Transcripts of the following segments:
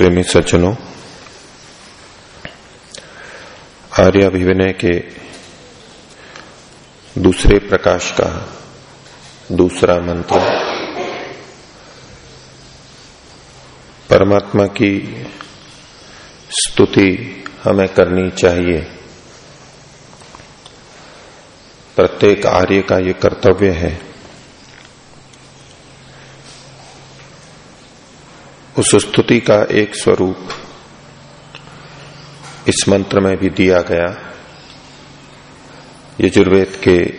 प्रेमी सज्जनों आर्याभिविनय के दूसरे प्रकाश का दूसरा मंत्र, परमात्मा की स्तुति हमें करनी चाहिए। प्रत्येक आर्य का ये कर्तव्य है उस स्तुति का एक स्वरूप इस मंत्र में भी दिया गया। यजुर्वेद के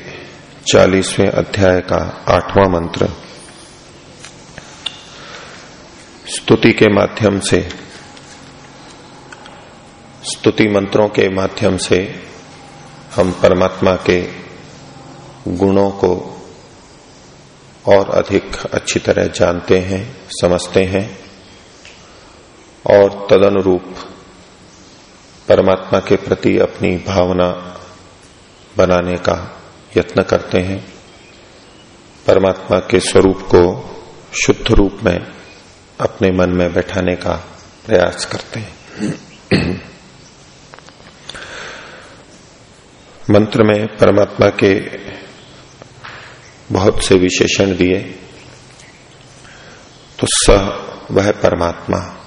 चालीसवें अध्याय का आठवां मंत्र। स्तुति के माध्यम से, स्तुति मंत्रों के माध्यम से हम परमात्मा के गुणों को और अधिक अच्छी तरह जानते हैं, समझते हैं। और तदनुरूप परमात्मा के प्रति अपनी भावना बनाने का यत्न करते हैं। परमात्मा के स्वरूप को शुद्ध रूप में अपने मन में बैठाने का प्रयास करते हैं। मंत्र में परमात्मा के बहुत से विशेषण दिए। तो सह वह परमात्मा।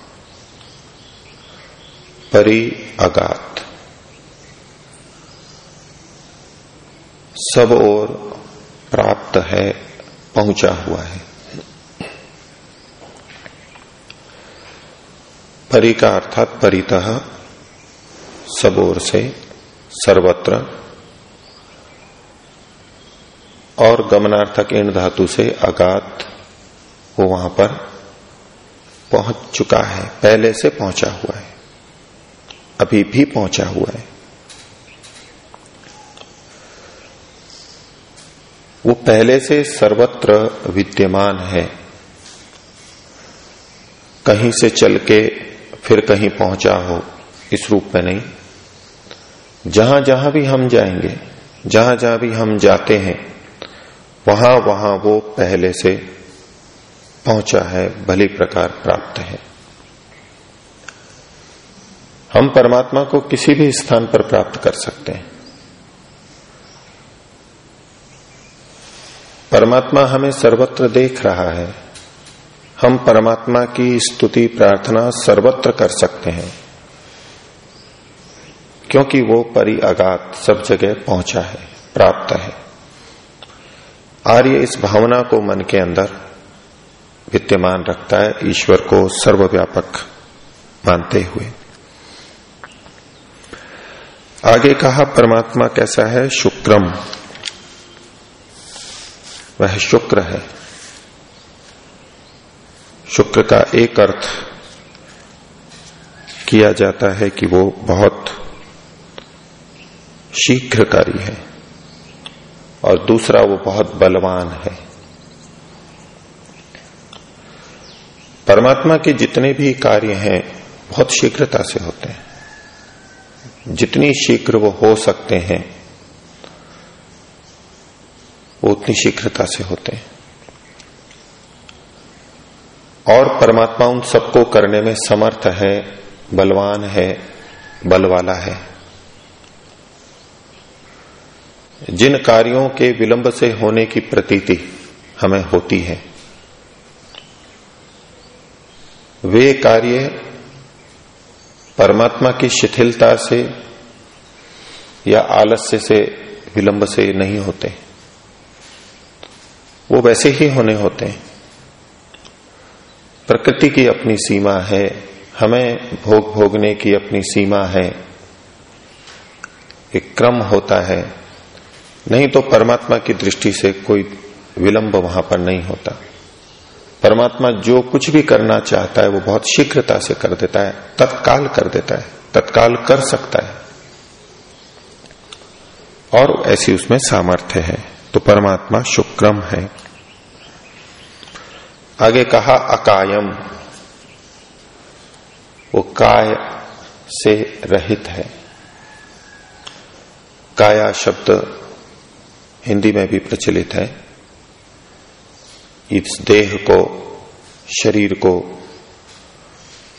परि अगात सब और प्राप्त है, पहुँचा हुआ है। परि का अर्थात परितः सब ओर से सर्वत्र और गमनार्थक इन धातु से अगात वो वहाँ पर पहुँच चुका है, पहले से पहुँचा हुआ है। अभी भी पहुँचा हुआ है। वो पहले से सर्वत्र विद्यमान है। कहीं से चल के फिर कहीं पहुँचा हो, इस रूप में नहीं। जहाँ जहाँ भी हम जाएँगे, जहाँ जहाँ भी हम जाते हैं, वहाँ वहाँ वो पहले से पहुँचा है, भली प्रकार प्राप्त है। हम परमात्मा को किसी भी स्थान पर प्राप्त कर सकते हैं। परमात्मा हमें सर्वत्र देख रहा है। हम परमात्मा की स्तुति प्रार्थना सर्वत्र कर सकते हैं। क्योंकि वो परि अगात सब जगह पहुँचा है, प्राप्त है। आर्य इस भावना को मन के अंदर विद्यमान रखता है, ईश्वर को सर्वव्यापक मानते हुए। आगे कहा, परमात्मा कैसा है? शुक्रम। वह शुक्र है। शुक्र का एक अर्थ किया जाता है कि वो बहुत शीघ्रकारी है और दूसरा वो बहुत बलवान है। परमात्मा के जितने भी कार्य हैं, बहुत शीघ्रता से होते हैं। जितनी शीघ्र वो हो सकते हैं, वो उतनी शीघ्रता से होते हैं। और परमात्मा उन सबको करने में समर्थ है, बलवान है बल वाला है। जिन कार्यों के विलंब से होने की प्रतीति हमें होती है, वे कार्य परमात्मा की शिथिलता से या आलस्य से, विलंब से नहीं होते। वो वैसे ही होने होते हैं। प्रकृति की अपनी सीमा है, हमें भोग भोगने की अपनी सीमा है। एक क्रम होता है, नहीं तो परमात्मा की दृष्टि से कोई विलंब वहाँ पर नहीं होता। परमात्मा जो कुछ भी करना चाहता है, वो बहुत शीघ्रता से कर देता है, तत्काल कर देता है, तत्काल कर सकता है। और ऐसी उसमें सामर्थ्य है तो परमात्मा शुक्रम है। आगे कहा, अकायम। वो काय से रहित है। काया शब्द हिंदी में भी प्रचलित है। इस देह को, शरीर को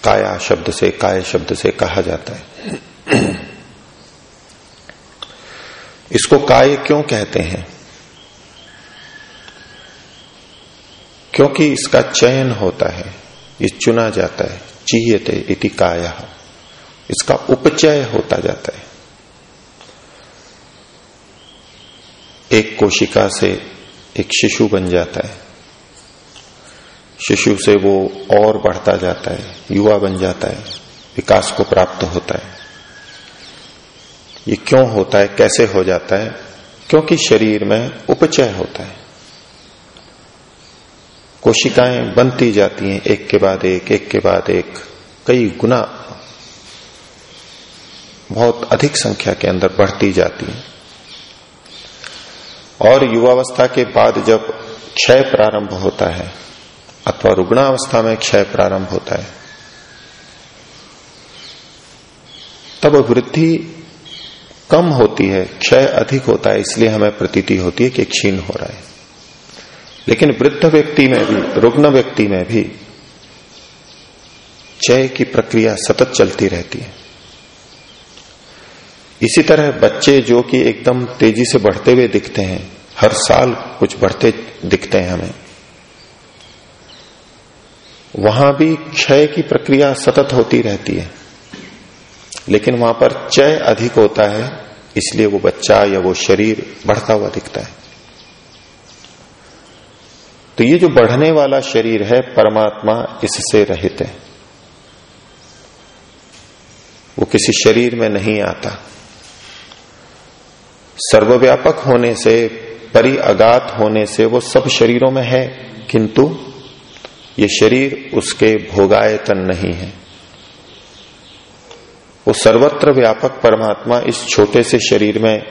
काया शब्द से, काय शब्द से कहा जाता है। इसको काय क्यों कहते हैं? क्योंकि इसका चयन होता है, ये चुना जाता है, चीयते इति काया। इसका उपचय होता जाता है। एक कोशिका से एक शिशु बन जाता है। शिशु से वो और बढ़ता जाता है, युवा बन जाता है, विकास को प्राप्त होता है। ये क्यों होता है, कैसे हो जाता है? क्योंकि शरीर में उपचय होता है। कोशिकाएँ बनती जाती हैं एक के बाद एक एक के बाद एक, कई गुना बहुत अधिक संख्या के अंदर बढ़ती जाती है। और युवावस्था के बाद जब क्षय प्रारंभ होता है अथवा रुग्णावस्था में क्षय प्रारंभ होता है। तब वृद्धि कम होती है, क्षय अधिक होता है, इसलिए हमें प्रतीति होती है कि क्षीण हो रहा है। लेकिन वृद्ध व्यक्ति में भी, रुग्ण व्यक्ति में भी क्षय की प्रक्रिया सतत चलती रहती है। इसी तरह बच्चे जो कि एकदम तेज़ी से बढ़ते हुए दिखते हैं, हर साल कुछ बढ़ते दिखते हैं हमें। वहाँ भी क्षय की प्रक्रिया सतत होती रहती है। लेकिन वहाँ पर चय अधिक होता है, इसलिए वो बच्चा या वो शरीर बढ़ता हुआ दिखता है। तो ये जो बढ़ने वाला शरीर है, परमात्मा इससे रहित है। वो किसी शरीर में नहीं आता। सर्वव्यापक होने से परि अगात होने से वो सब शरीरों में है, किंतु ये शरीर उसके भोगायतन नहीं है। वो सर्वत्र व्यापक परमात्मा इस छोटे से शरीर में,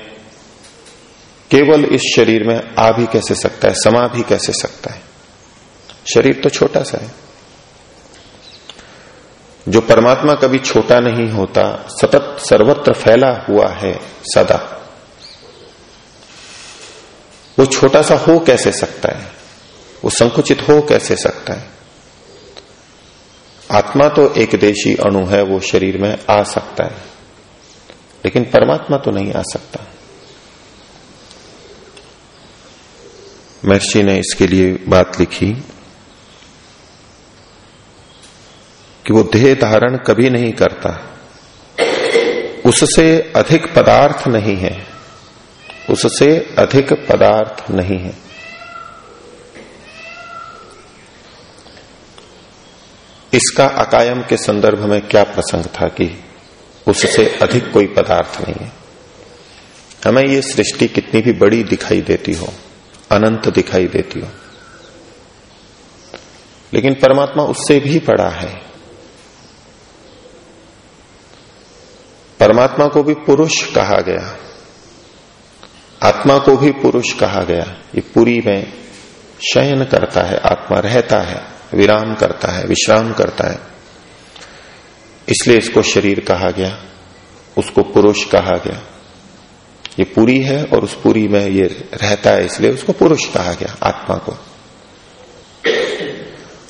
केवल इस शरीर में आ भी कैसे सकता है, समा भी कैसे सकता है? शरीर तो छोटा सा है। जो परमात्मा कभी छोटा नहीं होता, सतत सर्वत्र फैला हुआ है सदा। वो छोटा सा हो कैसे सकता है? वो संकुचित हो कैसे सकता है? आत्मा तो एक देशी अणु है, वो शरीर में आ सकता है। लेकिन परमात्मा तो नहीं आ सकता। महर्षि ने इसके लिए बात लिखी कि वो देह धारण कभी नहीं करता। उससे अधिक पदार्थ नहीं है। उससे अधिक पदार्थ नहीं है। इसका अकायम के संदर्भ में क्या प्रसंग था कि उससे अधिक कोई पदार्थ नहीं है? हमें ये सृष्टि कितनी भी बड़ी दिखाई देती हो, अनंत दिखाई देती हो। लेकिन परमात्मा उससे भी बड़ा है। परमात्मा को भी पुरुष कहा गया। आत्मा को भी पुरुष कहा गया। ये पूरी में शयन करता है, आत्मा रहता है। विराम करता है, विश्राम करता है। इसलिए इसको शरीर कहा गया, उसको पुरुष कहा गया। ये पूरी है और उस पूरी में ये रहता है, इसलिए उसको पुरुष कहा गया, आत्मा को।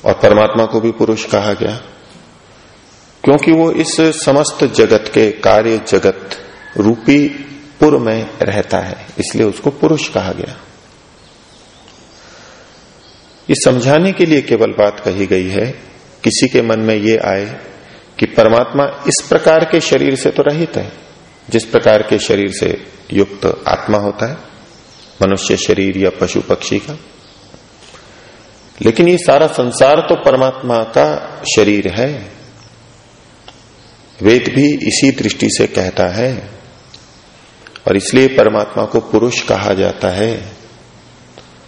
और परमात्मा को भी पुरुष कहा गया, क्योंकि वो इस समस्त जगत के कार्य जगत रूपी पुर में रहता है, इसलिए उसको पुरुष कहा गया। ये समझाने के लिए केवल बात कही गई है, किसी के मन में ये आए कि परमात्मा इस प्रकार के शरीर से तो रहित है, जिस प्रकार के शरीर से युक्त आत्मा होता है, मनुष्य शरीर या पशु पक्षी का। लेकिन ये सारा संसार तो परमात्मा का शरीर है। वेद भी इसी दृष्टि से कहता है, और इसलिए परमात्मा को पुरुष कहा जाता है।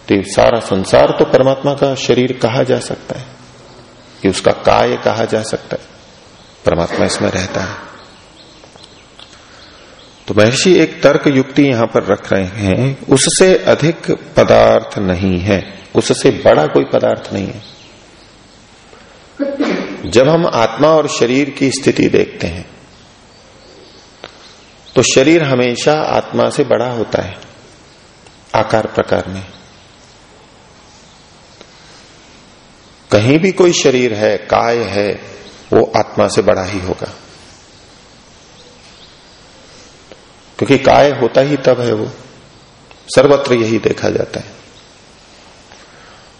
तो सारा संसार तो परमात्मा का शरीर कहा जा सकता है, कि उसका काय कहा जा सकता है। परमात्मा इसमें रहता है। तो महर्षि एक तर्क युक्ति यहाँ पर रख रहे हैं, उससे अधिक पदार्थ नहीं है, उससे बड़ा कोई पदार्थ नहीं है। जब हम आत्मा और शरीर की स्थिति देखते हैं तो शरीर हमेशा आत्मा से बड़ा होता है, आकार प्रकार में। कहीं भी कोई शरीर है, काय है, वो आत्मा से बड़ा ही होगा। क्योंकि काय होता ही तब है वो। सर्वत्र यही देखा जाता है।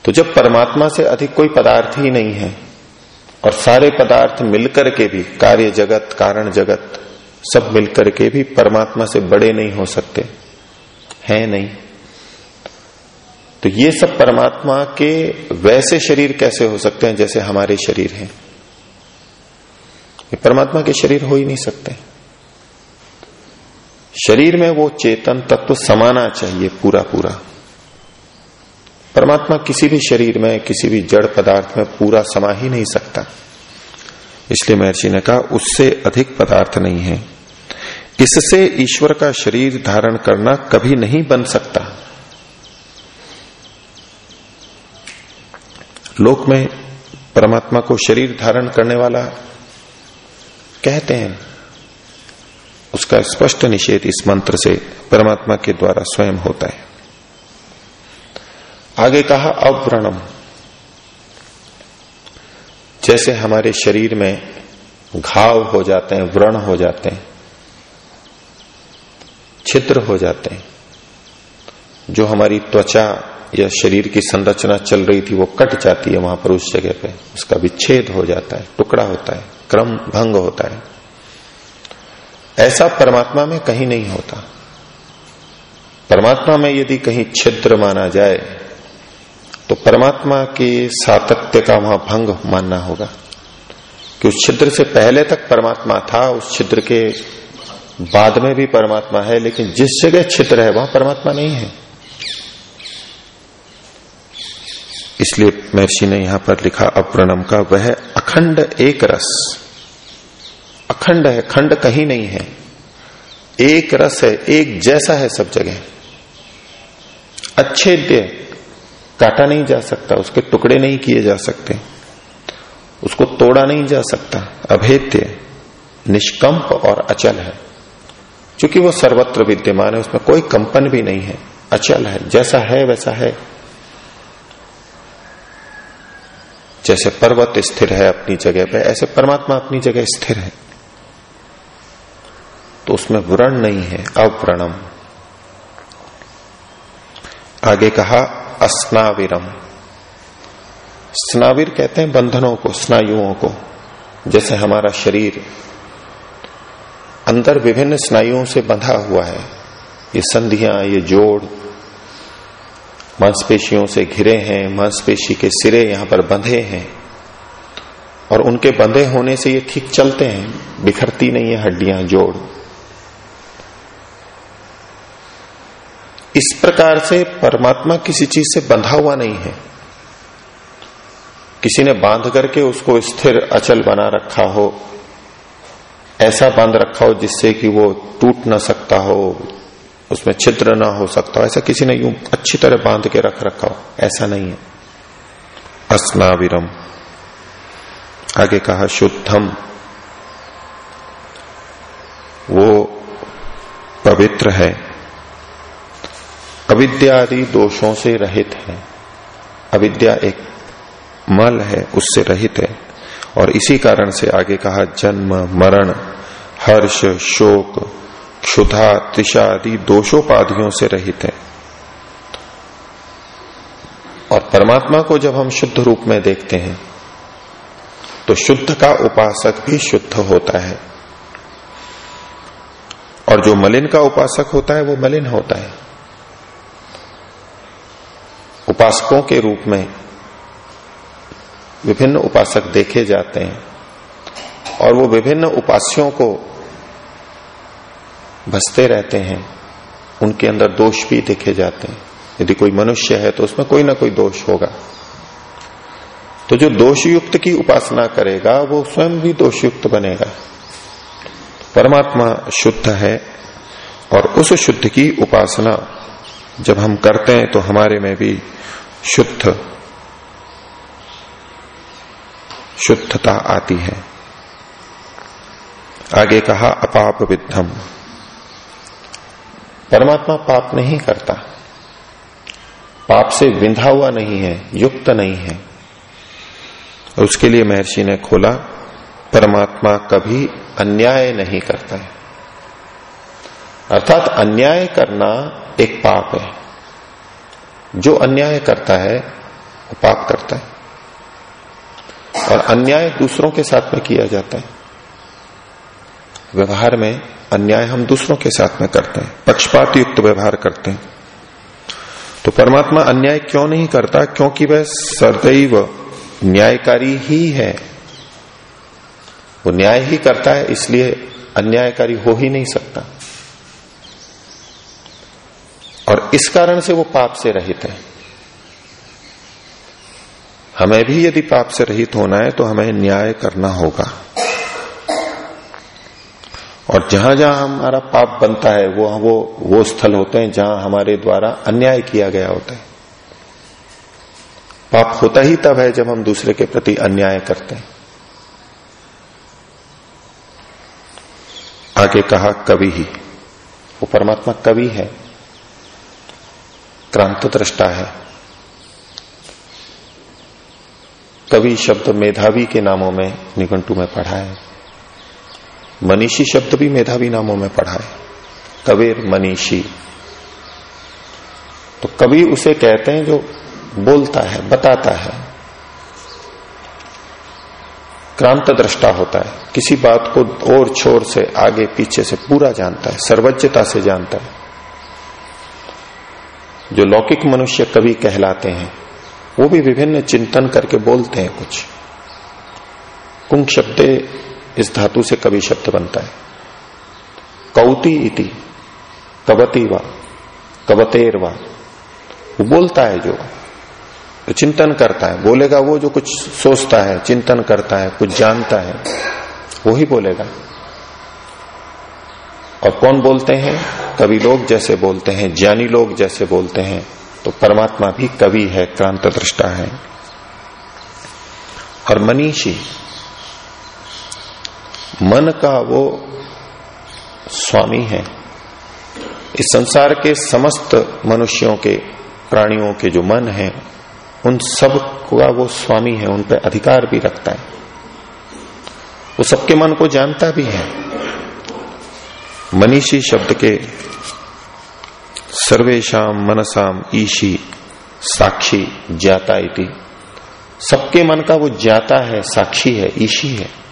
तो जब परमात्मा से अधिक कोई पदार्थ ही नहीं है, और सारे पदार्थ मिलकर के भी, कार्य जगत, कारण जगत, सब मिलकर के भी परमात्मा से बड़े नहीं हो सकते, हैं नहीं। तो ये सब परमात्मा के वैसे शरीर कैसे हो सकते हैं जैसे हमारे शरीर हैं? ये परमात्मा के शरीर हो ही नहीं सकते। शरीर में वो चेतन तत्व समाना चाहिए पूरा पूरा परमात्मा किसी भी शरीर में, किसी भी जड़ पदार्थ में पूरा समा ही नहीं सकता। इसलिए महर्षि ने कहा, उससे अधिक पदार्थ नहीं है। इससे ईश्वर का शरीर धारण करना कभी नहीं बन सकता। लोक में परमात्मा को शरीर धारण करने वाला कहते हैं। उसका स्पष्ट निषेध इस मंत्र से परमात्मा के द्वारा स्वयं होता है। आगे कहा, अव्रणम। जैसे हमारे शरीर में घाव हो जाते हैं, व्रण हो जाते हैं, छिद्र हो जाते हैं, जो हमारी त्वचा या शरीर की संरचना चल रही थी, वो कट जाती है वहाँ पर उस जगह पे। उसका विच्छेद हो जाता है, टुकड़ा होता है, क्रम भंग होता है। ऐसा परमात्मा में कहीं नहीं होता। परमात्मा में यदि कहीं छिद्र माना जाए तो परमात्मा के सातत्य का वहाँ भंग मानना होगा। कि उस छिद्र से पहले तक परमात्मा था, उस छिद्र के बाद में भी परमात्मा है, लेकिन जिस जगह छिद्र है, वहाँ परमात्मा नहीं है। इसलिए महर्षि ने यहाँ पर लिखा अप्रणम का, वह अखंड एक रस। अखंड है, खंड कहीं नहीं है। एक रस है, एक जैसा है सब जगह। अच्छेद्य, काटा नहीं जा सकता, उसके टुकड़े नहीं किए जा सकते। उसको तोड़ा नहीं जा सकता। अभेद्य, निष्कंप और अचल है। क्योंकि वो सर्वत्र विद्यमान है, उसमें कोई कंपन भी नहीं है। अचल है, जैसा है, वैसा है। जैसे पर्वत स्थिर है अपनी जगह पे, ऐसे परमात्मा अपनी जगह स्थिर है। तो उसमें व्रण नहीं है, अव्रणम। आगे कहा, अस्नाविरम। स्नाविर कहते हैं बंधनों को, स्नायुओं को। जैसे हमारा शरीर अंदर विभिन्न स्नायुओं से बंधा हुआ है, ये संधियाँ, ये जोड़ मांसपेशियों से घिरे हैं, मांसपेशी के सिरे यहाँ पर बंधे हैं। और उनके बंधे होने से ये ठीक चलते हैं, बिखरती नहीं है हड्डियाँ, जोड़। इस प्रकार से परमात्मा किसी चीज़ से बंधा हुआ नहीं है। किसी ने बाँध करके उसको स्थिर, अचल बना रखा हो, ऐसा बाँध रखा हो जिससे कि वो टूट ना सकता हो उसमें छिद्र ना हो सकता ऐसा किसी ने यूँ अच्छी तरह बाँध के रख रखा हो। ऐसा नहीं है। अस्नाविरम आगे कहा, शुद्धम। वो पवित्र है। अविद्या आदि दोषों से रहित है। अविद्या एक मल है, उससे रहित है। और इसी कारण से आगे कहा, जन्म, मरण, हर्ष, शोक क्षुधा, त्रिषा आदि दोषोपाधियों से रहित है। और परमात्मा को जब हम शुद्ध रूप में देखते हैं तो शुद्ध का उपासक भी शुद्ध होता है। और जो मलिन का उपासक होता है, वो मलिन होता है। उपासकों के रूप में विभिन्न उपासक देखे जाते हैं, और वो विभिन्न उपास्यों को भसते रहते हैं, उनके अंदर दोष भी देखे जाते हैं। यदि कोई मनुष्य है तो उसमें कोई ना कोई दोष होगा। तो जो दोषयुक्त की उपासना करेगा, वो स्वयं भी दोषयुक्त बनेगा। परमात्मा शुद्ध है और उस शुद्ध की उपासना जब हम करते हैं तो हमारे में भी शुद्ध, शुद्धता आती है। आगे कहा अपाप विद्धम परमात्मा पाप नहीं करता। पाप से विंधा हुआ नहीं है, युक्त नहीं है। उसके लिए महर्षि ने खोला, परमात्मा कभी अन्याय नहीं करता है। अर्थात अन्याय करना एक पाप है। जो अन्याय करता है, वो पाप करता है। और अन्याय दूसरों के साथ में किया जाता है। व्यवहार में अन्याय हम दूसरों के साथ में करते हैं पक्षपात युक्त व्यवहार करते हैं। तो परमात्मा अन्याय क्यों नहीं करता? क्योंकि वह सदैव न्यायकारी ही है। वो न्याय ही करता है, इसलिए अन्यायकारी हो ही नहीं सकता। और इस कारण से वो पाप से रहित है। हमें भी यदि पाप से रहित होना है तो हमें न्याय करना होगा। और जहाँ जहाँ हमारा पाप बनता है, वो वो वो स्थल होते हैं जहाँ हमारे द्वारा अन्याय किया गया होता है। पाप होता ही तब है जब हम दूसरे के प्रति अन्याय करते हैं। आगे कहा, कवि ही। वो परमात्मा कवि है। क्रांत दृष्टा है। कवि शब्द मेधावी के नामों में निघंटू में पढ़ा है। मनीषी शब्द भी मेधावी नामों में पढ़ा है। कबीर मनीषी। तो कवि उसे कहते हैं जो बोलता है, बताता है। क्रांत दृष्टा होता है। किसी बात को और छोर से आगे पीछे से पूरा जानता है, सर्वज्ञता से जानता है। जो लौकिक मनुष्य कवि कहलाते हैं, वो भी विभिन्न चिंतन करके बोलते हैं कुछ। कुंभ शब्द इस धातु से कवि शब्द बनता है। कौती इति, कवती व, कवतेर व, वो बोलता है जो चिंतन करता है। बोलेगा वो जो कुछ सोचता है, चिंतन करता है, कुछ जानता है, वो ही बोलेगा। और कौन बोलते हैं? कवि लोग जैसे बोलते हैं, ज्ञानी लोग जैसे बोलते हैं तो परमात्मा भी कवि है, क्रांत दृष्टा है। और मनीषी मन का वो स्वामी है। इस संसार के समस्त मनुष्यों के, प्राणियों के जो मन है, उन सब का वो स्वामी है, उन पर अधिकार भी रखता है। वो सबके मन को जानता भी है। मनीषी शब्द के सर्वेशम मनसाम ईशी साक्षी ज्ञाता इति। सबके मन का वो ज्ञाता है, साक्षी है, ईशी है।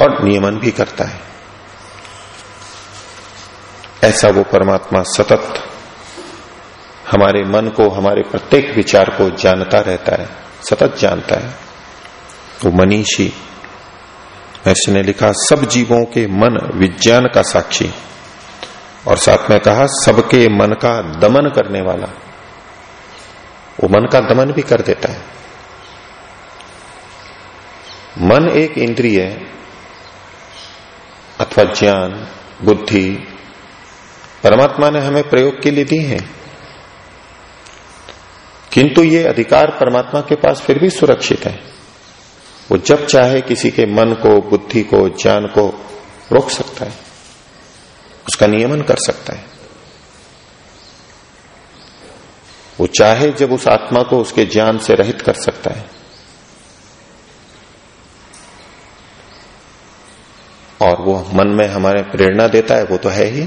और नियमन भी करता है। ऐसा वो परमात्मा सतत हमारे मन को, हमारे प्रत्येक विचार को जानता रहता है, सतत जानता है। वो मनीषी ऐसे ने लिखा, सब जीवों के मन विज्ञान का साक्षी और साथ में कहा, सबके मन का दमन करने वाला। वो मन का दमन भी कर देता है। मन एक इंद्रिय अथवा ज्ञान बुद्धि, परमात्मा ने हमें प्रयोग के लिए दी है। किंतु ये अधिकार परमात्मा के पास फिर भी सुरक्षित है। वो जब चाहे किसी के मन को, बुद्धि को, ज्ञान को रोक सकता है। उसका नियमन कर सकता है। वो चाहे जब उस आत्मा को उसके ज्ञान से रहित कर सकता है। और वो मन में हमारे प्रेरणा देता है, वो तो है ही।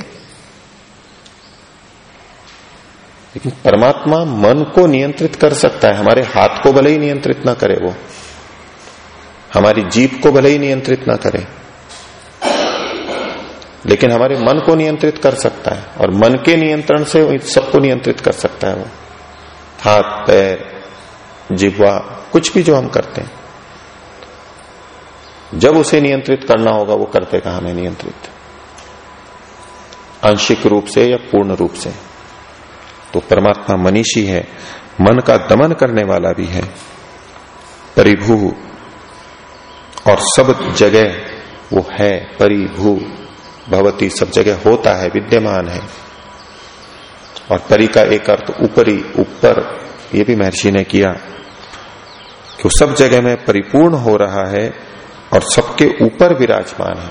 लेकिन परमात्मा मन को नियंत्रित कर सकता है, हमारे हाथ को भले ही नियंत्रित ना करे वो, हमारी जीप को भले ही नियंत्रित ना करे, लेकिन हमारे मन को नियंत्रित कर सकता है, और मन के नियंत्रण से सबको नियंत्रित कर सकता है वो। हाथ, पैर जिब्वा कुछ भी जो हम करते हैं। जब उसे नियंत्रित करना होगा, वो करते कहा हमें नियंत्रित? आंशिक रूप से या पूर्ण रूप से? तो परमात्मा मनीषी है, मन का दमन करने वाला भी है। परिभू और सब जगह वो है, परिभू। भगवती सब जगह होता है, विद्यमान है। और परि का एक अर्थ ऊपरी, ऊपर, ये भी महर्षि ने किया कि सब जगह में परिपूर्ण हो रहा है और सबके ऊपर विराजमान है।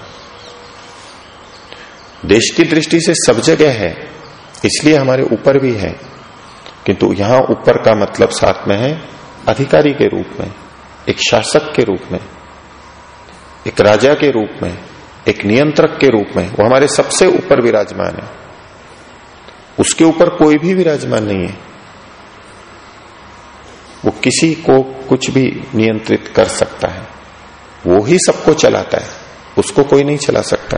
देश की दृष्टि से सब जगह है, इसलिए हमारे ऊपर भी है। किंतु यहाँ ऊपर का मतलब साथ में है, अधिकारी के रूप में, एक शासक के रूप में, एक राजा के रूप में, एक नियंत्रक के रूप में, वो हमारे सबसे ऊपर विराजमान है। उसके ऊपर कोई भी विराजमान नहीं है। वो किसी को कुछ भी नियंत्रित कर सकता है। वो ही सबको चलाता है। उसको कोई नहीं चला सकता।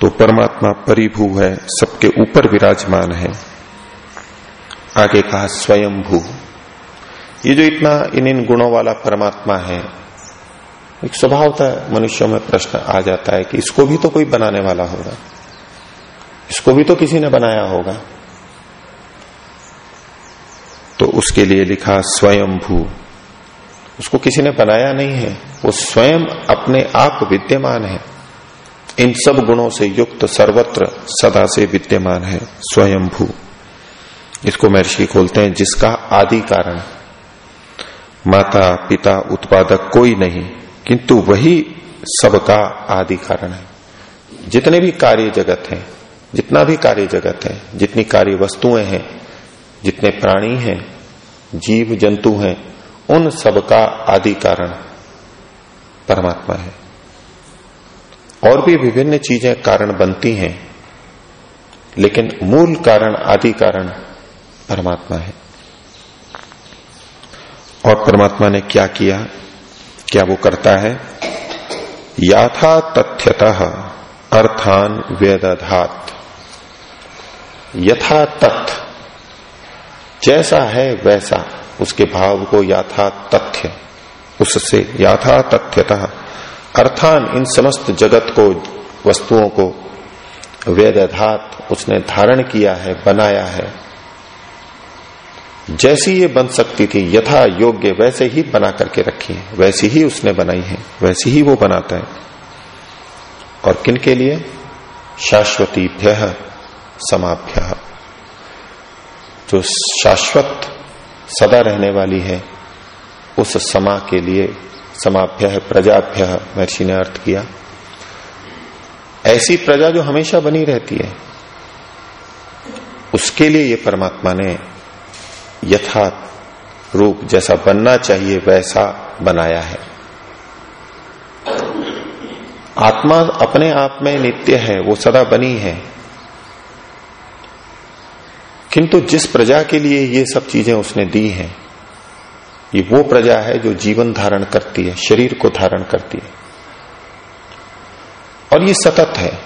तो परमात्मा परिभू है, सबके ऊपर विराजमान है। आगे कहा स्वयं भू ये जो इतना इन इन गुणों वाला परमात्मा है, एक स्वभाव था मनुष्यों में प्रश्न आ जाता है कि इसको भी तो कोई बनाने वाला होगा। इसको भी तो किसी ने बनाया होगा। तो उसके लिए लिखा स्वयं भू उसको किसी ने बनाया नहीं है। वो स्वयं अपने आप विद्यमान है। इन सब गुणों से युक्त सर्वत्र सदा से विद्यमान है स्वयं भू इसको महर्षि खोलते हैं, जिसका आदि कारण माता, पिता, उत्पादक कोई नहीं, किंतु वही सबका आदि कारण है। जितने भी कार्य जगत हैं, जितना भी कार्य जगत है, जितनी कार्य वस्तुएँ हैं, जितने प्राणी हैं, जीव, जंतु हैं उन सबका आदि कारण परमात्मा है। और भी विभिन्न चीज़ें कारण बनती हैं, लेकिन मूल कारण आदि कारण परमात्मा है। और परमात्मा ने क्या किया? क्या वो करता है? याथा तथ्यतः अर्थान वेदधात। यथा तथ्य जैसा है वैसा। उसके भाव को याथा तथ्य उससे याथा तथ्यतः अर्थान इन समस्त जगत को, वस्तुओं को वेदधात उसने धारण किया है, बनाया है। जैसी ये बन सकती थी, यथा योग्य वैसे ही बना करके रखी है। वैसी ही उसने बनाई है, वैसी ही वो बनाता है। और किन के लिए? शाश्वतीभ्य, समाभ्य। जो शाश्वत सदा रहने वाली है। उस समा के लिए समाभ्य प्रजाभ्य महर्षि ने अर्थ किया। ऐसी प्रजा जो हमेशा बनी रहती है, उसके लिए ये परमात्मा ने यथा रूप जैसा बनना चाहिए, वैसा बनाया है। आत्मा अपने आप में नित्य है, वो सदा बनी है। किंतु जिस प्रजा के लिए ये सब चीज़ें उसने दी हैं, ये वो प्रजा है जो जीवन धारण करती है, शरीर को धारण करती है। और ये सतत है।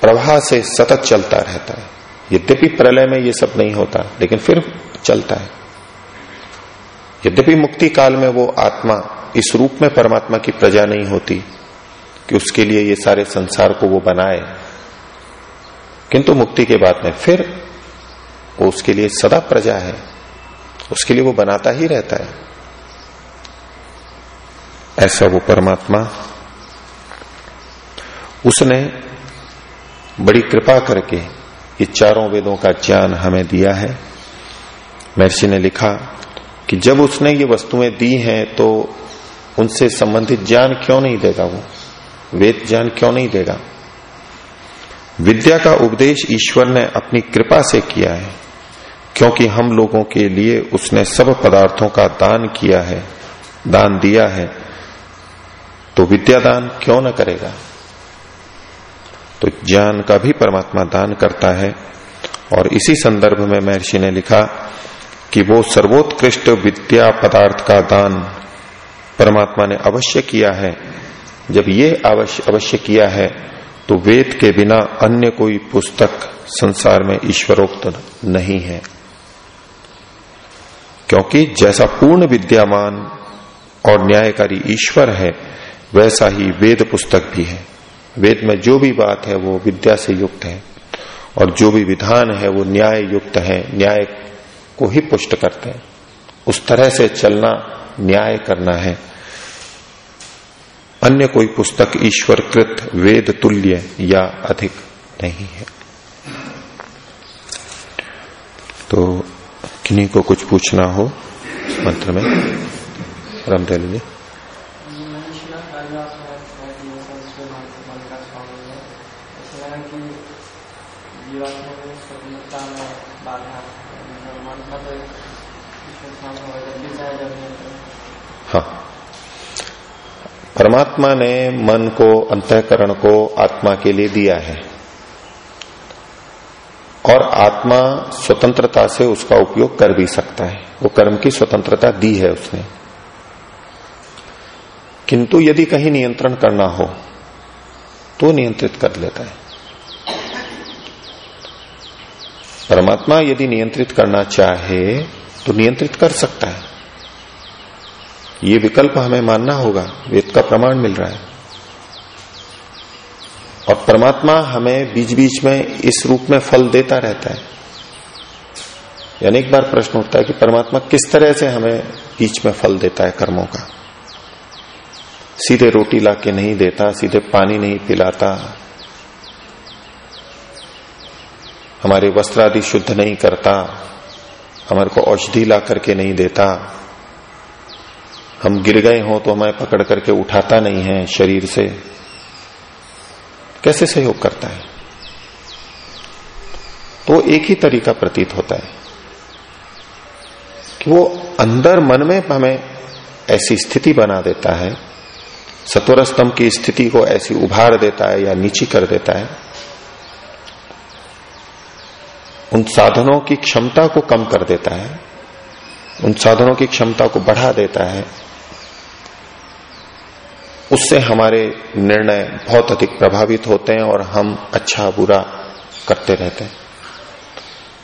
प्रवाह से सतत चलता रहता है। यद्यपि प्रलय में ये सब नहीं होता, लेकिन फिर चलता है। यद्यपि मुक्ति काल में वो आत्मा इस रूप में परमात्मा की प्रजा नहीं होती कि उसके लिए ये सारे संसार को वो बनाए। किंतु मुक्ति के बाद में फिर वो उसके लिए सदा प्रजा है। उसके लिए वो बनाता ही रहता है। ऐसा वो परमात्मा उसने बड़ी कृपा करके ये चारों वेदों का ज्ञान हमें दिया है। महर्षि ने लिखा कि जब उसने ये वस्तुएँ दी हैं तो उनसे संबंधित ज्ञान क्यों नहीं देगा वो? वेद ज्ञान क्यों नहीं देगा? विद्या का उपदेश ईश्वर ने अपनी कृपा से किया है, क्योंकि हम लोगों के लिए उसने सब पदार्थों का दान किया है, दान दिया है। तो विद्या दान क्यों न करेगा? तो ज्ञान का भी परमात्मा दान करता है, और इसी संदर्भ में महर्षि ने लिखा कि वो सर्वोत्कृष्ट विद्या पदार्थ का दान परमात्मा ने अवश्य किया है। जब ये अवश्य अवश्य किया है तो वेद के बिना अन्य कोई पुस्तक संसार में ईश्वरोक्त नहीं है। क्योंकि जैसा पूर्ण विद्यामान और न्यायकारी ईश्वर है, वैसा ही वेद पुस्तक भी है। वेद में जो भी बात है, वो विद्या से युक्त है। और जो भी विधान है, वो न्याय युक्त है। न्याय को ही पुष्ट करते हैं। उस तरह से चलना न्याय करना है। अन्य कोई पुस्तक ईश्वर कृत वेद, तुल्य या अधिक नहीं है। तो किन्हीं को कुछ पूछना हो मंत्र में? रामदेव जी। परमात्मा ने मन को, अंतकरण को आत्मा के लिए दिया है। और आत्मा स्वतंत्रता से उसका उपयोग कर भी सकता है। वो कर्म की स्वतंत्रता दी है उसने। किंतु यदि कहीं नियंत्रण करना हो तो नियंत्रित कर लेता है। परमात्मा यदि नियंत्रित करना चाहे तो नियंत्रित कर सकता है। ये विकल्प हमें मानना होगा, वेद का प्रमाण मिल रहा है। और परमात्मा हमें बीच बीच में इस रूप में फल देता रहता है। यानी एक बार प्रश्न उठता है कि परमात्मा किस तरह से हमें बीच में फल देता है कर्मों का। सीधे रोटी लाके नहीं देता, सीधे पानी नहीं पिलाता। हमारे वस्त्र आदि शुद्ध नहीं करता, हमारे को औषधि ला करके नहीं देता। हम गिर गए हो तो हमें पकड़ करके उठाता नहीं है शरीर से। कैसे सहयोग करता है? तो एक ही तरीका प्रतीत होता है कि वो अंदर मन में हमें ऐसी स्थिति बना देता है सत्वर स्तंभ की स्थिति को ऐसी उभार देता है या नीची कर देता है। उन साधनों की क्षमता को कम कर देता है, उन साधनों की क्षमता को बढ़ा देता है। उससे हमारे निर्णय बहुत अधिक प्रभावित होते हैं और हम अच्छा बुरा करते रहते हैं।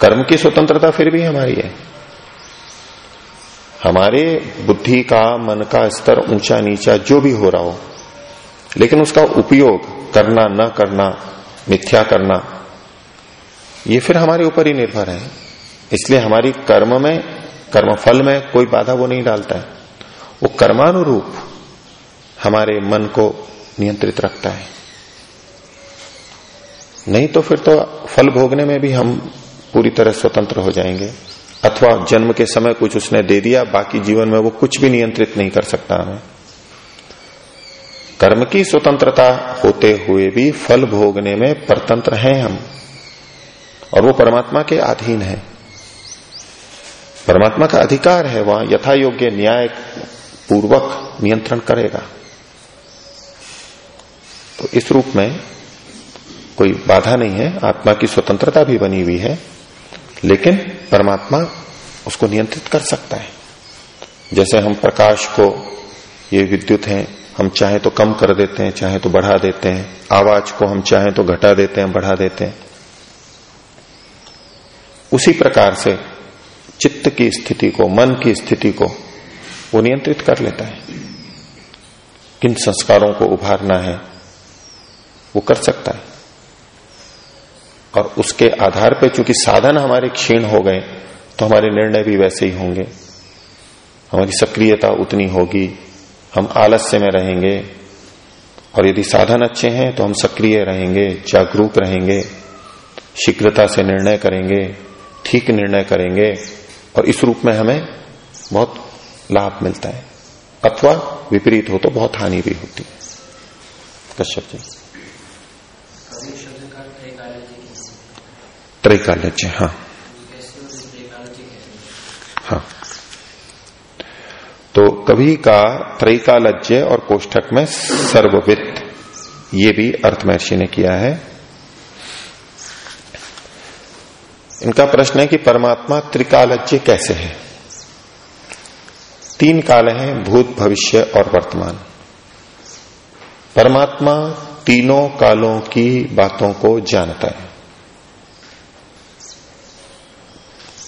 कर्म की स्वतंत्रता फिर भी हमारी है। हमारे बुद्धि का, मन का स्तर ऊँचा नीचा जो भी हो रहा हो, लेकिन उसका उपयोग करना, न करना, मिथ्या करना, ये फिर हमारे ऊपर ही निर्भर है। इसलिए हमारी कर्म में कर्म फल में कोई बाधा वो नहीं डालता है। वो कर्मानुरूप हमारे मन को नियंत्रित रखता है। नहीं तो फिर तो फल भोगने में भी हम पूरी तरह स्वतंत्र हो जाएँगे। अथवा जन्म के समय कुछ उसने दे दिया, बाकी जीवन में वो कुछ भी नियंत्रित नहीं कर सकता हमें। कर्म की स्वतंत्रता होते हुए भी फल भोगने में परतंत्र हैं हम, और वो परमात्मा के अधीन है। परमात्मा का अधिकार है, वहाँ यथा योग्य न्याय पूर्वक नियंत्रण करेगा। तो इस रूप में कोई बाधा नहीं है, आत्मा की स्वतंत्रता भी बनी हुई है, लेकिन परमात्मा उसको नियंत्रित कर सकता है। जैसे हम प्रकाश को, ये विद्युत है, हम चाहे तो कम कर देते हैं, चाहे तो बढ़ा देते हैं, आवाज़ को हम चाहे तो घटा देते हैं, बढ़ा देते हैं। उसी प्रकार से चित्त की स्थिति को, मन की स्थिति को, वो नियंत्रित कर लेता है। किन संस्कारों को उभारना है वो कर सकता है। और उसके आधार पर चूँकि साधन हमारे क्षीण हो गए तो हमारे निर्णय भी वैसे ही होंगे। हमारी सक्रियता उतनी होगी, हम आलस्य में रहेंगे, और यदि साधन अच्छे हैं तो हम सक्रिय रहेंगे, जागरूक रहेंगे, शीघ्रता से निर्णय करेंगे, ठीक निर्णय करेंगे, और इस रूप में हमें बहुत लाभ मिलता है। अथवा विपरीत हो तो बहुत हानि भी होती है। कश्यप जी। त्रैकालज्य हाँ हाँ। तो कभी का त्रैकालज्य और कोष्ठक में सर्ववित्त ये भी अर्थ महर्षि ने किया है। इनका प्रश्न है कि परमात्मा त्रिकालज्य कैसे है? तीन काल हैं, भूत, भविष्य और वर्तमान। परमात्मा तीनों कालों की बातों को जानता है।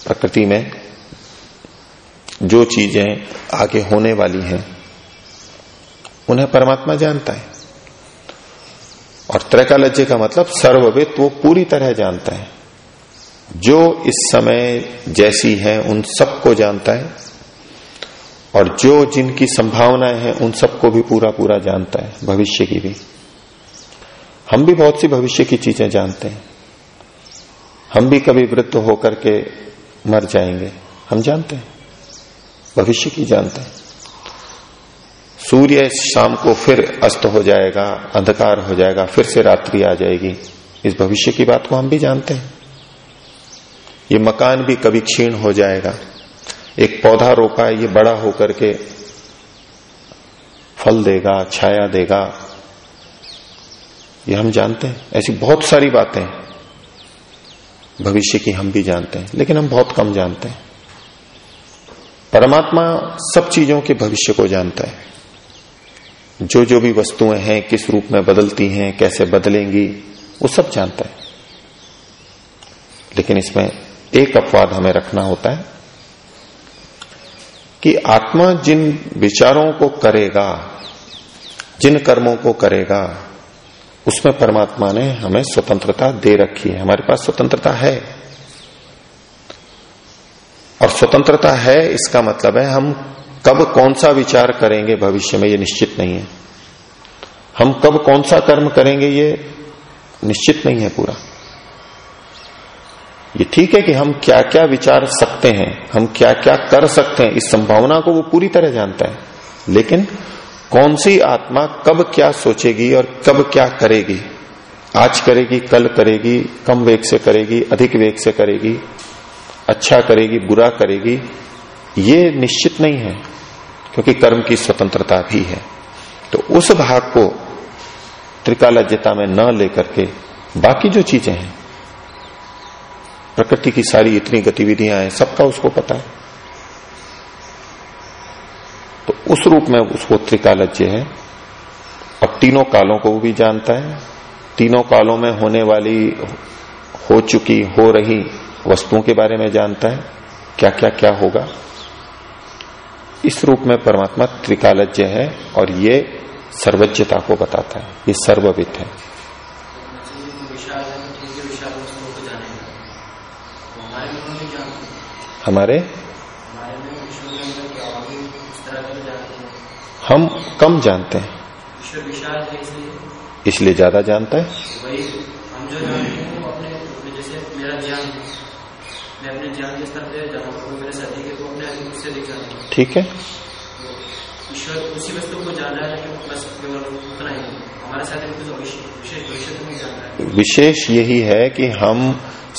प्रकृति में जो चीज़ें आगे होने वाली हैं, उन्हें परमात्मा जानता है। और त्रैकालज्य का मतलब सर्ववित वो पूरी तरह जानता है। जो इस समय जैसी है, उन सबको जानता है। और जो जिनकी संभावनाएँ हैं, उन सबको भी पूरा पूरा जानता है, भविष्य की भी। हम भी बहुत सी भविष्य की चीज़ें जानते हैं। हम भी कभी वृद्ध होकर के मर जाएँगे। हम जानते हैं। भविष्य की जानते हैं। सूर्य शाम को फिर अस्त हो जाएगा, अंधकार हो जाएगा, फिर से रात्रि आ जाएगी। इस भविष्य की बात को हम भी जानते हैं। ये मकान भी कभी क्षीण हो जाएगा। एक पौधा रोपा है ये बड़ा होकर के फल देगा, छाया देगा। ये हम जानते हैं। ऐसी बहुत सारी बातें भविष्य की हम भी जानते हैं, लेकिन हम बहुत कम जानते हैं। परमात्मा सब चीज़ों के भविष्य को जानता है। जो जो भी वस्तुएँ हैं, किस रूप में बदलती हैं, कैसे बदलेंगी, वो सब जानता है। लेकिन इसमें एक अपवाद हमें रखना होता है कि आत्मा जिन विचारों को करेगा, जिन कर्मों को करेगा उसमें परमात्मा ने हमें स्वतंत्रता दे रखी है। हमारे पास स्वतंत्रता है। और स्वतंत्रता है, इसका मतलब है हम कब कौन सा विचार करेंगे भविष्य में, ये निश्चित नहीं है। हम कब कौन सा कर्म करेंगे, ये निश्चित नहीं है पूरा। ये ठीक है कि हम क्या क्या विचार सकते हैं, हम क्या क्या कर सकते हैं, इस संभावना को वो पूरी तरह जानता है। लेकिन कौन सी आत्मा कब क्या सोचेगी और कब क्या करेगी? आज करेगी, कल करेगी, कम वेग से करेगी, अधिक वेग से करेगी अच्छा करेगी, बुरा करेगी, ये निश्चित नहीं है, क्योंकि कर्म की स्वतंत्रता भी है। तो उस भाग को त्रिकालज्यता में न लेकर के बाकी जो चीज़ें हैं, प्रकृति की सारी इतनी गतिविधियाँ हैं, सबका उसको पता है। तो उस रूप में उसको त्रिकालज्य है। और तीनों कालों को भी जानता है। तीनों कालों में होने वाली हो चुकी, हो रही वस्तुओं के बारे में जानता है। क्या क्या क्या होगा? इस रूप में परमात्मा त्रिकालज्य है और ये सर्वज्ञता को बताता है। ये सर्ववित है। हमारे हम कम जानते हैं। इसलिए। ज़्यादा जानता है। ठीक है। ईश्वर उसी वस्तु को जान रहा है बस केवल उतना ही हमारे साथ कुछ विशेष भविष्य तो नहीं जान रहा है। विशेष यही है कि हम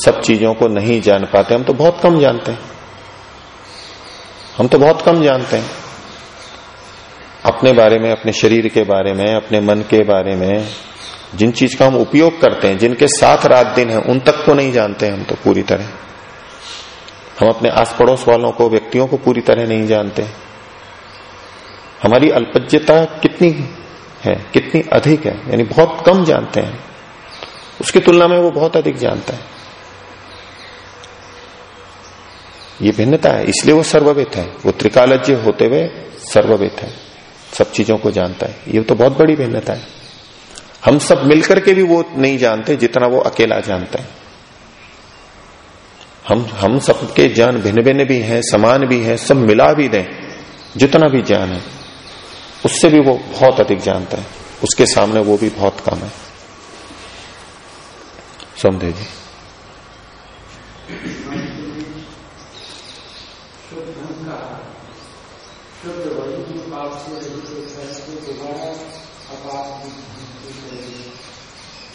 सब चीज़ों को नहीं जान पाते। हम तो बहुत कम जानते हैं। हम तो बहुत कम जानते हैं। अपने बारे में, अपने शरीर के बारे में, अपने मन के बारे में, जिन चीज़ का हम उपयोग करते हैं, जिनके साथ रात दिन है, उन तक को नहीं जानते हम तो पूरी तरह। हम अपने आस पड़ोस वालों को, व्यक्तियों को पूरी तरह नहीं जानते। हमारी अल्पज्यता कितनी है, कितनी अधिक है, यानी बहुत कम जानते हैं। उसकी तुलना में वो बहुत अधिक जानता है। ये भिन्नता है, इसलिए वो सर्ववित है। वो त्रिकालज्य होते हुए सर्ववित है। सब चीज़ों को जानता है। ये तो बहुत बड़ी भिन्नता है। हम सब मिलकर के भी वो नहीं जानते जितना वो अकेला जानता है। हम हम सबके ज्ञान भिन्न भिन्न भी हैं, समान भी हैं, सब मिला भी दें, जितना भी ज्ञान है, उससे भी वो बहुत अधिक जानता है। उसके सामने वो भी बहुत कम है। समझे जी।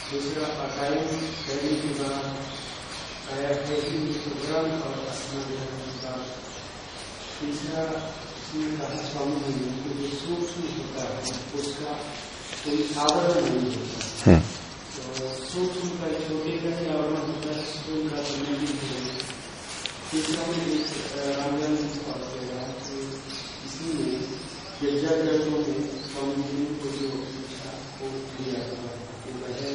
दूसरा अकाई शैली की बात आया है कि उपक्रम और अस्मरण तीसरा इसमें कहा स्वामी जी ने कि जो सूक्ष्म होता है उसका कोई आवरण नहीं होता। हम्म तो सूक्ष्म का छोटे का ही आवरण होता है स्थूल का तो नहीं तीसरा में रामजन कि इसलिए गिरजाघरों में स्वामी जी को जो शिक्षा को दिया हुआ है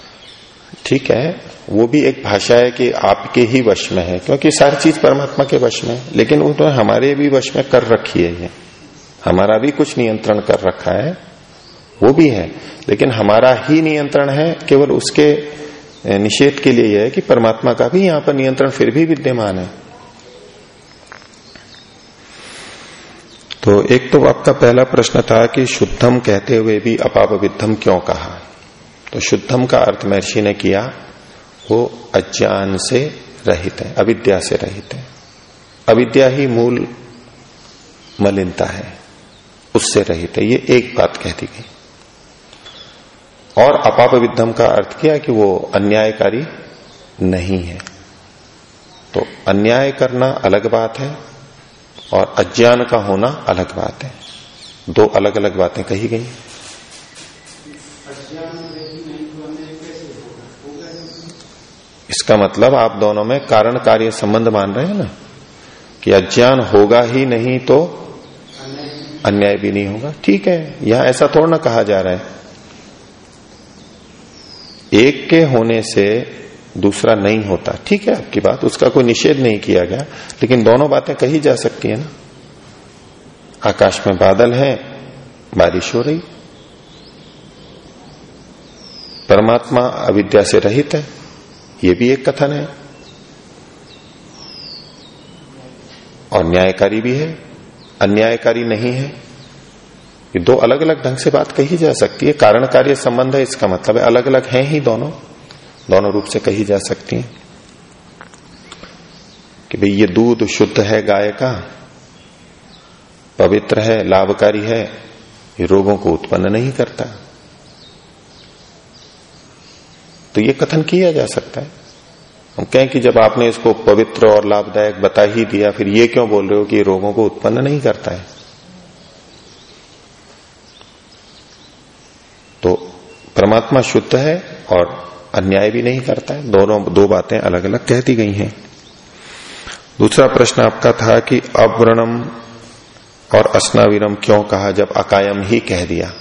ठीक है, वो भी एक भाषा है कि आपके ही वश में है, क्योंकि सारी चीज़ परमात्मा के वश में है, लेकिन तो हमारे भी वश में कर रखी है ये। हमारा भी कुछ नियंत्रण कर रखा है, वो भी है, लेकिन हमारा ही नियंत्रण है, केवल उसके निषेध के लिए यह है कि परमात्मा का भी यहाँ पर नियंत्रण फिर भी विद्यमान है। तो एक तो आपका पहला प्रश्न था कि शुद्धम कहते हुए भी अपाप विद्धम क्यों कहा? तो शुद्धम का अर्थ महर्षि ने किया, वो अज्ञान से रहित है, अविद्या से रहित है। अविद्या ही मूल मलिनता है, उससे रहित है, ये एक बात कह दी गई। और अपाप विद्धम का अर्थ किया कि वो अन्यायकारी नहीं है। तो अन्याय करना अलग बात है और अज्ञान का होना अलग बात है। दो अलग अलग बातें कही गई अज्ञान रही नहीं तो अन्याय कैसे होगा होगा ही नहीं। इसका मतलब आप दोनों में कारण कार्य संबंध मान रहे हैं ना? कि अज्ञान होगा ही नहीं तो अन्याय भी नहीं होगा। ठीक है, यहाँ ऐसा थोड़ा ना कहा जा रहा है। एक के होने से दूसरा नहीं होता। ठीक है, आपकी बात, उसका कोई निषेध नहीं किया गया, लेकिन दोनों बातें कही जा सकती है ना। आकाश में बादल है, बारिश हो रही। परमात्मा अविद्या से रहित है। ये भी एक कथन है। और न्यायकारी भी है, अन्यायकारी नहीं है। ये दो अलग अलग ढंग से बात कही जा सकती है। कारण कार्य संबंध है, इसका मतलब है अलग अलग हैं ही दोनों। दोनों रूप से कही जा सकती है। कि भाई ये दूध शुद्ध है गाय का, पवित्र है, लाभकारी है, ये रोगों को उत्पन्न नहीं करता। तो ये कथन किया जा सकता है। हम कहें कि जब आपने इसको पवित्र और लाभदायक बता ही दिया, फिर ये क्यों बोल रहे हो कि रोगों को उत्पन्न नहीं करता है? तो परमात्मा शुद्ध है और अन्याय भी नहीं करता है। दोनों, दो बातें अलग अलग कह दी गई हैं। दूसरा प्रश्न आपका था कि अव्रणम और अस्नाविरम क्यों कहा जब अकायम ही कह दिया?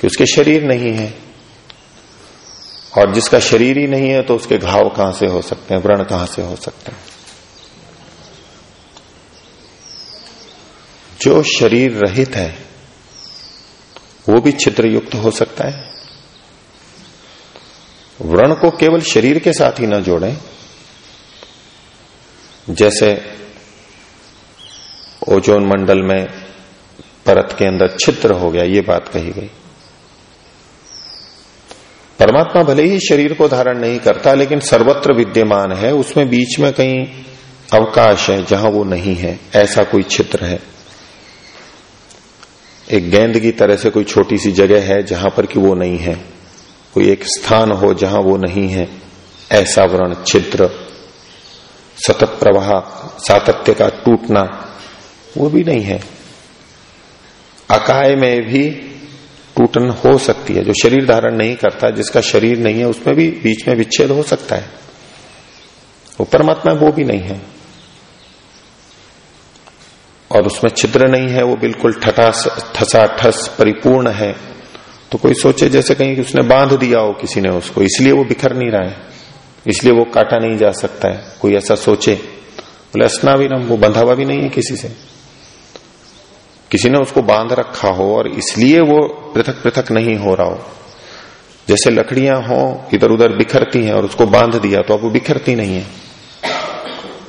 कि उसके शरीर नहीं है। और जिसका शरीर ही नहीं है तो उसके घाव कहाँ से हो सकते हैं, व्रण कहाँ से हो सकते हैं? जो शरीर रहित है, वो भी छिद्र युक्त हो सकता है। व्रण को केवल शरीर के साथ ही ना जोड़ें। जैसे ओजोन मंडल में परत के अंदर छिद्र हो गया, ये बात कही गई। परमात्मा भले ही शरीर को धारण नहीं करता, लेकिन सर्वत्र विद्यमान है, उसमें बीच में कहीं अवकाश है जहाँ वो नहीं है, ऐसा कोई छिद्र है। एक गेंद की तरह से कोई छोटी सी जगह है जहाँ पर कि वो नहीं है, कोई एक स्थान हो जहाँ वो नहीं है, ऐसा व्रण छिद्र सतत प्रवाह सातत्य का टूटना, वो भी नहीं है। अकाय में भी टूटन हो सकती है, जो शरीर धारण नहीं करता, जिसका शरीर नहीं है, उसमें भी बीच में विच्छेद हो सकता है। वो परमात्मा वो भी नहीं है। और उसमें छिद्र नहीं है, वो बिल्कुल ठठास ठसा, ठस, परिपूर्ण है। तो कोई सोचे जैसे कहीं उसने बाँध दिया हो किसी ने उसको, इसलिए वो बिखर नहीं रहा है, इसलिए वो काटा नहीं जा सकता है, कोई ऐसा सोचे। बोले स्नाविनम वो बंधा हुआ भी नहीं है किसी से। किसी ने उसको बाँध रखा हो और इसलिए वो पृथक पृथक नहीं हो रहा हो। जैसे लकड़ियाँ हो इधर उधर बिखरती हैं और उसको बाँध दिया तो अब वो बिखरती नहीं है।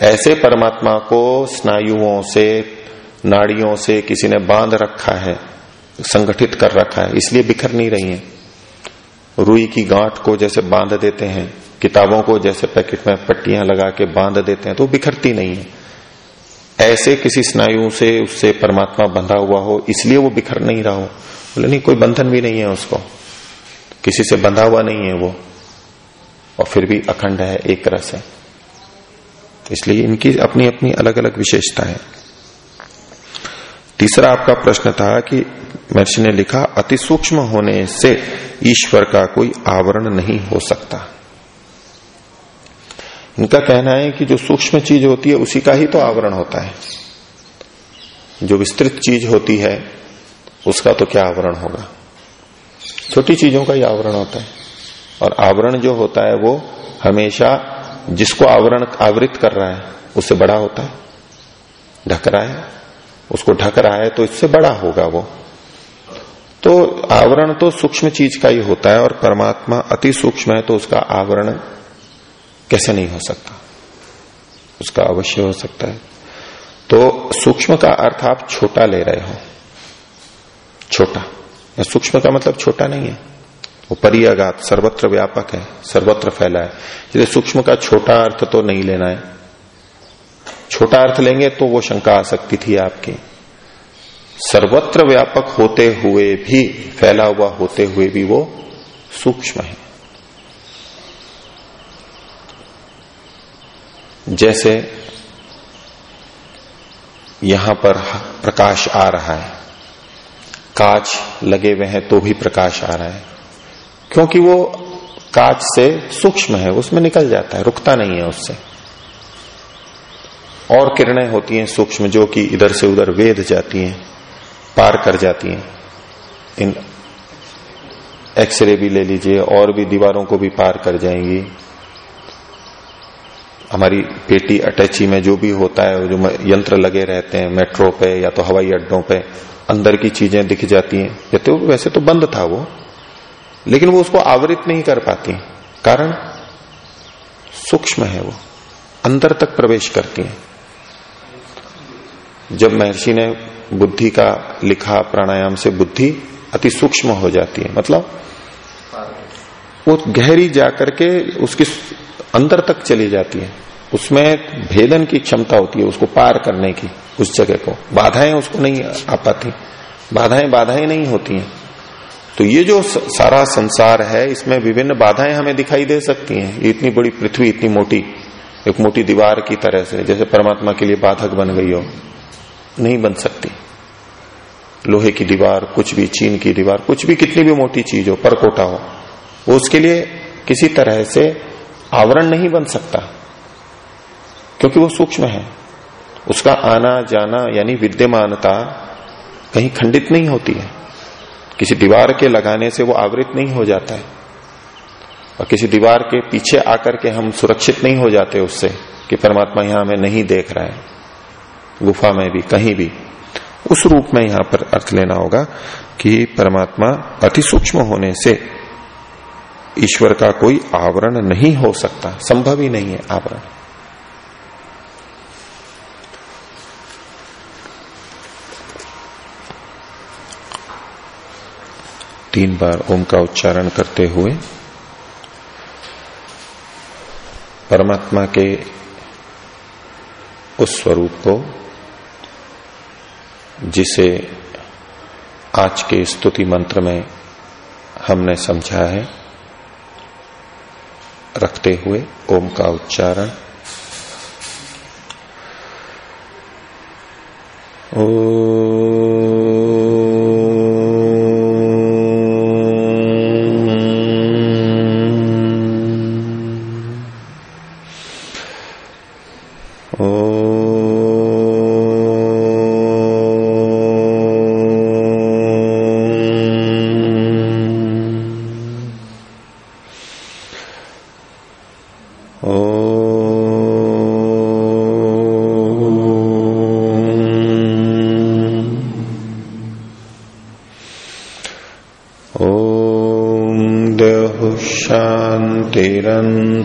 ऐसे परमात्मा को स्नायुओं से, नाड़ियों से किसी ने बाँध रखा है, संगठित कर रखा है, इसलिए बिखर नहीं रही है। रुई की गांठ को जैसे बाँध देते हैं, किताबों को जैसे पैकेट में पट्टियाँ लगा के बाँध देते हैं तो बिखरती नहीं है। ऐसे किसी स्नायु से उससे परमात्मा बंधा हुआ हो, इसलिए वो बिखर नहीं रहा हो। बोले, नहीं, कोई बंधन भी नहीं है उसको। किसी से बंधा हुआ नहीं है वो। और फिर भी अखंड है एक रस है इसलिए इनकी अपनी अपनी अलग अलग विशेषता है तीसरा आपका प्रश्न था कि महर्षि ने लिखा, अति सूक्ष्म होने से ईश्वर का कोई आवरण नहीं हो सकता। इनका कहना है कि जो सूक्ष्म चीज़ होती है, उसी का ही तो आवरण होता है। जो विस्तृत चीज़ होती है, उसका तो क्या आवरण होगा? छोटी चीज़ों का ही आवरण होता है। और आवरण जो होता है, वो हमेशा जिसको आवरण, आवृत कर रहा है, उससे बड़ा होता है। ढक रहा है। उसको ढक रहा है तो इससे बड़ा होगा वो। तो आवरण तो सूक्ष्म चीज़ का ही होता है, और परमात्मा अति सूक्ष्म है तो उसका आवरण कैसे नहीं हो सकता? उसका अवश्य हो सकता है। तो सूक्ष्म का अर्थ आप छोटा ले रहे हो। छोटा। सूक्ष्म का मतलब छोटा नहीं है। वो परियागात, सर्वत्र व्यापक है, सर्वत्र फैला है। इसलिए सूक्ष्म का छोटा अर्थ तो नहीं लेना है। छोटा अर्थ लेंगे तो वो शंका आ सकती थी आपकी। सर्वत्र व्यापक होते हुए भी, फैला हुआ होते हुए भी वो सूक्ष्म है। जैसे यहाँ पर प्रकाश आ रहा है। कांच लगे हुए हैं तो भी प्रकाश आ रहा है। क्योंकि वो कांच से सूक्ष्म है, उसमें निकल जाता है, रुकता नहीं है उससे। और किरणें होती हैं सूक्ष्म जो कि इधर से उधर वेद जाती हैं, पार कर जाती हैं। इन एक्सरे भी ले लीजिए, और भी दीवारों को भी पार कर जाएँगी। हमारी पेटी अटैची में जो भी होता है, जो यंत्र लगे रहते हैं, मेट्रो पे या तो हवाई अड्डों पे, अंदर की चीज़ें दिख जाती हैं। या तो वैसे तो बंद था वो, लेकिन वो उसको आवृत नहीं कर पाती कारण? सूक्ष्म है वो, अंदर तक प्रवेश करती है। जब महर्षि ने बुद्धि का लिखा प्राणायाम से बुद्धि अति सूक्ष्म हो जाती है मतलब वो गहरी जाकर के उसकी अंदर तक चली जाती है। उसमें भेदन की क्षमता होती है उसको पार करने की, उस जगह को। बाधाएँ उसको नहीं आ पाती। बाधाएँ बाधाएँ नहीं होती हैं। तो ये जो सारा संसार है, इसमें विभिन्न बाधाएँ हमें दिखाई दे सकती हैं। ये इतनी बड़ी पृथ्वी, इतनी मोटी, एक मोटी दीवार की तरह से, जैसे परमात्मा के लिए बाधक बन गई हो, नहीं बन सकती। लोहे की दीवार, कुछ भी, चीन की दीवार, कुछ भी, कितनी भी मोटी चीज़ हो, परकोटा हो उसके लिए किसी तरह से आवरण नहीं बन सकता, क्योंकि वो सूक्ष्म है। उसका आना, जाना, यानी विद्यमानता कहीं खंडित नहीं होती है। किसी दीवार के लगाने से वो आवृत नहीं हो जाता है। और किसी दीवार के पीछे आकर के हम सुरक्षित नहीं हो जाते उससे कि परमात्मा यहाँ हमें नहीं देख रहा है। गुफा में भी, कहीं भी। उस रूप में यहाँ पर अर्थ लेना होगा कि परमात्मा अति सूक्ष्म होने से ईश्वर का कोई आवरण नहीं हो सकता, संभव ही नहीं है आवरण। तीन बार ओम का उच्चारण करते हुए परमात्मा के उस स्वरूप को, जिसे आज के स्तुति मंत्र में हमने समझा है रखते हुए ओम का उच्चारण। ओ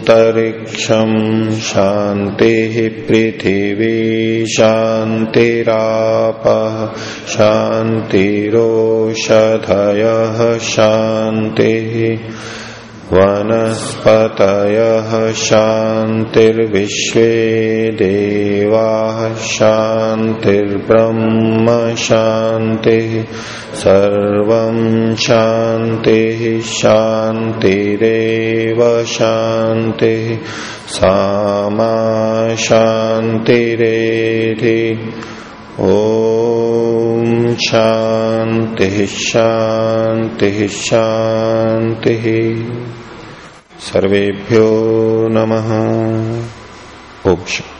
शांतिरन्तरिक्षम् शान्तिः पृथिवी शान्तिरापः शान्तिरोषधयः शान्तिः वनस्पतयः शान्तिर्विश्वे देवाः शान्तिर्ब्रह्म शान्तिः सर्वं शान्तिः शान्तिरेव शान्तिः सामा शान्तिरेधि ॐ शान्तिः शान्तिः शान्तिः सर्वेभ्यो नमः। ओम